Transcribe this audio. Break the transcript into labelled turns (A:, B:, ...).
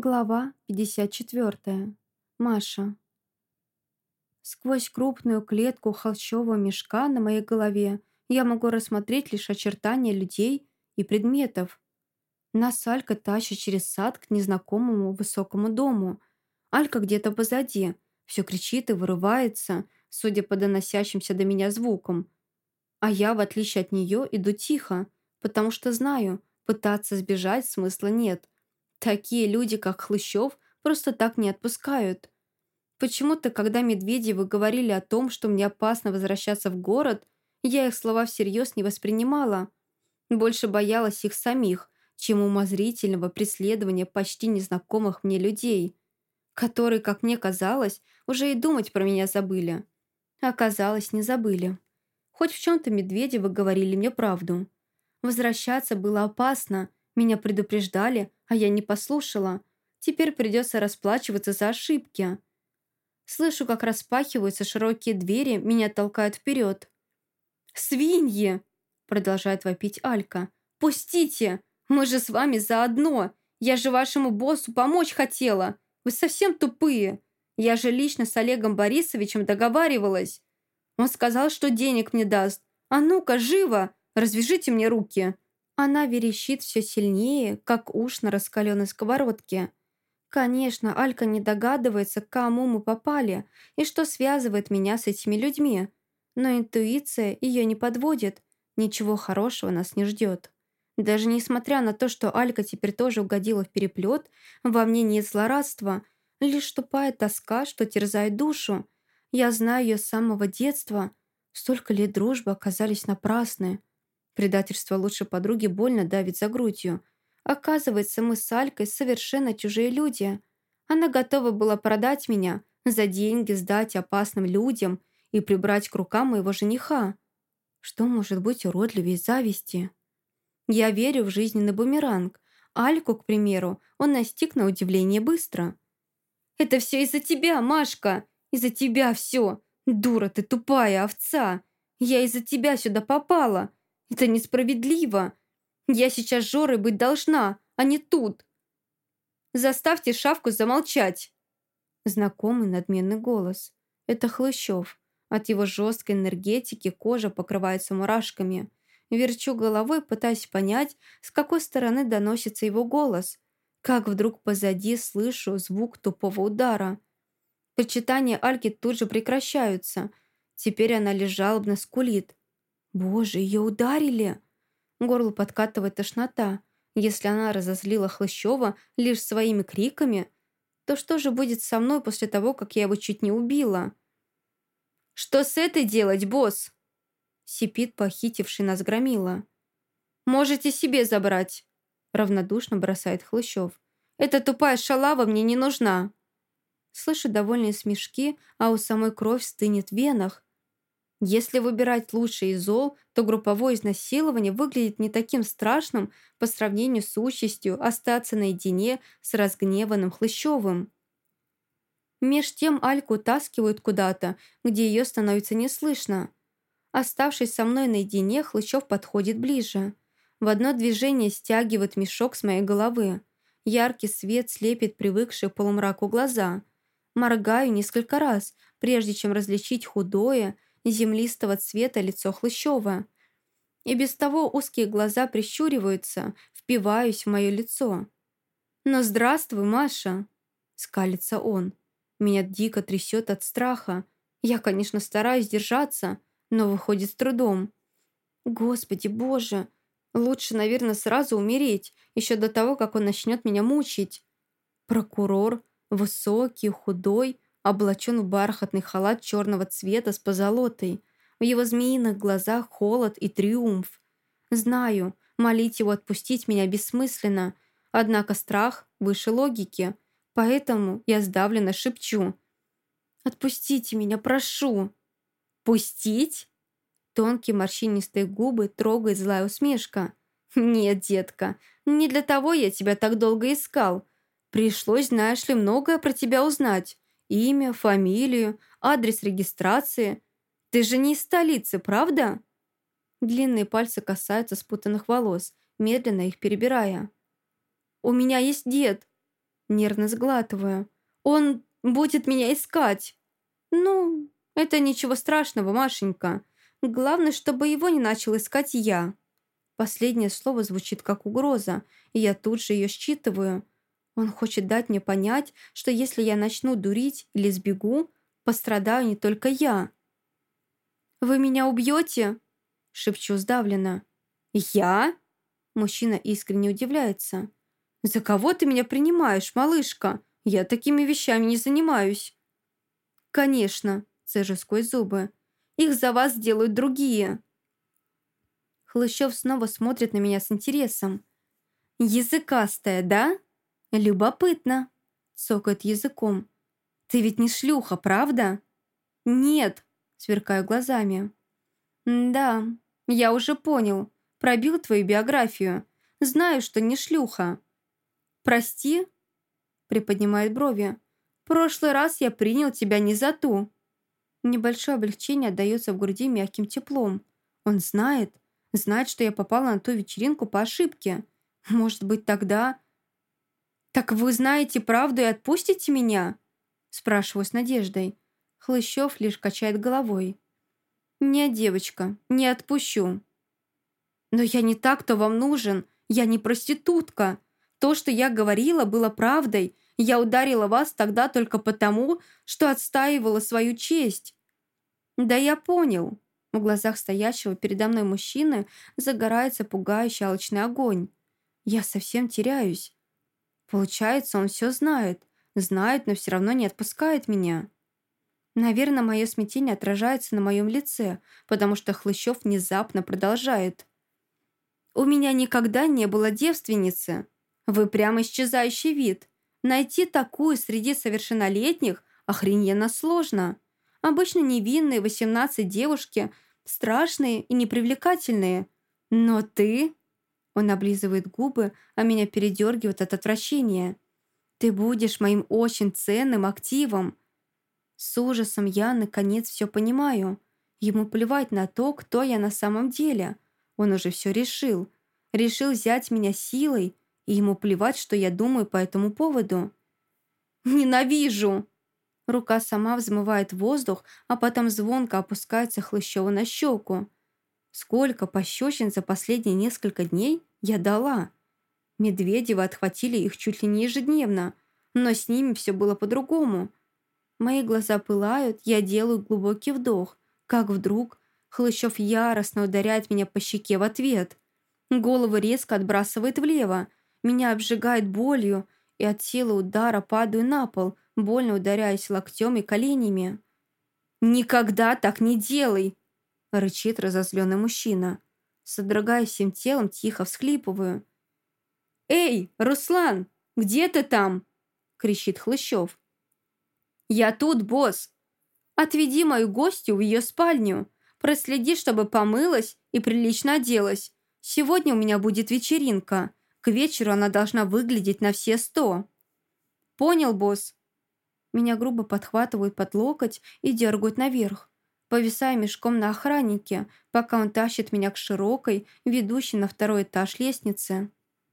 A: Глава 54. Маша. Сквозь крупную клетку холщового мешка на моей голове я могу рассмотреть лишь очертания людей и предметов. Нас Алька тащит через сад к незнакомому высокому дому. Алька где-то позади, все кричит и вырывается, судя по доносящимся до меня звукам. А я, в отличие от нее, иду тихо, потому что знаю, пытаться сбежать смысла нет – Такие люди, как Хлыщев, просто так не отпускают. Почему-то, когда Медведевы говорили о том, что мне опасно возвращаться в город, я их слова всерьез не воспринимала. Больше боялась их самих, чем умозрительного преследования почти незнакомых мне людей, которые, как мне казалось, уже и думать про меня забыли. Оказалось, не забыли. Хоть в чем-то Медведевы говорили мне правду. Возвращаться было опасно, меня предупреждали, а я не послушала. Теперь придется расплачиваться за ошибки. Слышу, как распахиваются широкие двери, меня толкают вперед. «Свиньи!» – продолжает вопить Алька. «Пустите! Мы же с вами заодно! Я же вашему боссу помочь хотела! Вы совсем тупые! Я же лично с Олегом Борисовичем договаривалась! Он сказал, что денег мне даст! А ну-ка, живо! Развяжите мне руки!» Она верещит все сильнее, как уж на раскаленной сковородке. Конечно, Алька не догадывается, к кому мы попали и что связывает меня с этими людьми. Но интуиция ее не подводит. Ничего хорошего нас не ждет. Даже несмотря на то, что Алька теперь тоже угодила в переплет, во мне нет злорадства, лишь тупая тоска, что терзает душу. Я знаю ее с самого детства. Столько лет дружбы оказались напрасны. Предательство лучшей подруги больно давит за грудью. Оказывается, мы с Алькой совершенно чужие люди. Она готова была продать меня, за деньги сдать опасным людям и прибрать к рукам моего жениха. Что может быть уродливее зависти? Я верю в жизненный бумеранг. Альку, к примеру, он настиг на удивление быстро. «Это все из-за тебя, Машка! Из-за тебя все! Дура ты, тупая овца! Я из-за тебя сюда попала! Это несправедливо. Я сейчас Жорой быть должна, а не тут. Заставьте шавку замолчать. Знакомый надменный голос. Это Хлыщев. От его жесткой энергетики кожа покрывается мурашками. Верчу головой, пытаясь понять, с какой стороны доносится его голос. Как вдруг позади слышу звук тупого удара. Причитания Альки тут же прекращаются. Теперь она лишь жалобно скулит. Боже, ее ударили! Горло подкатывает тошнота. Если она разозлила Хлыщева лишь своими криками, то что же будет со мной после того, как я его чуть не убила? «Что с этой делать, босс?» Сипит похитивший нас громила. «Можете себе забрать», равнодушно бросает Хлыщев. «Эта тупая шалава мне не нужна». Слышу довольные смешки, а у самой кровь стынет в венах. Если выбирать лучший из зол, то групповое изнасилование выглядит не таким страшным по сравнению с участью остаться наедине с разгневанным Хлыщевым. Меж тем Альку утаскивают куда-то, где ее становится не слышно. Оставшись со мной наедине, Хлыщев подходит ближе. В одно движение стягивает мешок с моей головы. Яркий свет слепит привыкшие к полумраку глаза. Моргаю несколько раз, прежде чем различить худое, землистого цвета лицо Хлыщева. И без того узкие глаза прищуриваются, впиваюсь в мое лицо. «Но здравствуй, Маша!» — скалится он. Меня дико трясет от страха. Я, конечно, стараюсь держаться, но выходит с трудом. Господи, боже! Лучше, наверное, сразу умереть, еще до того, как он начнет меня мучить. Прокурор, высокий, худой, облачен в бархатный халат черного цвета с позолотой. В его змеиных глазах холод и триумф. Знаю, молить его отпустить меня бессмысленно, однако страх выше логики, поэтому я сдавленно шепчу. «Отпустите меня, прошу!» «Пустить?» Тонкие морщинистые губы трогает злая усмешка. «Нет, детка, не для того я тебя так долго искал. Пришлось, знаешь ли, многое про тебя узнать. Имя, фамилию, адрес регистрации. Ты же не из столицы, правда?» Длинные пальцы касаются спутанных волос, медленно их перебирая. «У меня есть дед!» Нервно сглатываю. «Он будет меня искать!» «Ну, это ничего страшного, Машенька. Главное, чтобы его не начал искать я». Последнее слово звучит как угроза, и я тут же ее считываю. Он хочет дать мне понять, что если я начну дурить или сбегу, пострадаю не только я. «Вы меня убьете?» – шепчу сдавленно. «Я?» – мужчина искренне удивляется. «За кого ты меня принимаешь, малышка? Я такими вещами не занимаюсь». «Конечно», – цежу сквозь зубы. «Их за вас делают другие». Хлыщев снова смотрит на меня с интересом. «Языкастая, да?» «Любопытно», — цокает языком. «Ты ведь не шлюха, правда?» «Нет», — сверкаю глазами. «Да, я уже понял. Пробил твою биографию. Знаю, что не шлюха». «Прости?» — приподнимает брови. «Прошлый раз я принял тебя не за ту». Небольшое облегчение отдается в груди мягким теплом. Он знает, знает, что я попала на ту вечеринку по ошибке. Может быть, тогда... «Так вы знаете правду и отпустите меня?» Спрашиваю с надеждой. Хлыщев лишь качает головой. «Нет, девочка, не отпущу». «Но я не так-то вам нужен. Я не проститутка. То, что я говорила, было правдой. Я ударила вас тогда только потому, что отстаивала свою честь». «Да я понял». В глазах стоящего передо мной мужчины загорается пугающий алчный огонь. Я совсем теряюсь. Получается, он все знает. Знает, но все равно не отпускает меня. Наверное, мое смятение отражается на моем лице, потому что Хлыщев внезапно продолжает. «У меня никогда не было девственницы. Вы прямо исчезающий вид. Найти такую среди совершеннолетних охрененно сложно. Обычно невинные 18 девушки, страшные и непривлекательные. Но ты...» Он облизывает губы, а меня передергивает от отвращения. «Ты будешь моим очень ценным активом». С ужасом я, наконец, все понимаю. Ему плевать на то, кто я на самом деле. Он уже все решил. Решил взять меня силой, и ему плевать, что я думаю по этому поводу. «Ненавижу!» Рука сама взмывает воздух, а потом звонко опускается Хлыщева на щеку. Сколько пощечин за последние несколько дней я дала. Медведевы отхватили их чуть ли не ежедневно, но с ними все было по-другому. Мои глаза пылают, я делаю глубокий вдох, как вдруг Хлыщев яростно ударяет меня по щеке в ответ. Голову резко отбрасывает влево, меня обжигает болью, и от силы удара падаю на пол, больно ударяясь локтем и коленями. «Никогда так не делай!» — рычит разозленный мужчина. Содрогаясь всем телом, тихо всхлипываю. «Эй, Руслан, где ты там?» — кричит Хлыщев. «Я тут, босс. Отведи мою гостью в ее спальню. Проследи, чтобы помылась и прилично оделась. Сегодня у меня будет вечеринка. К вечеру она должна выглядеть на все сто». «Понял, босс?» Меня грубо подхватывают под локоть и дергают наверх повисая мешком на охраннике, пока он тащит меня к широкой, ведущей на второй этаж лестнице.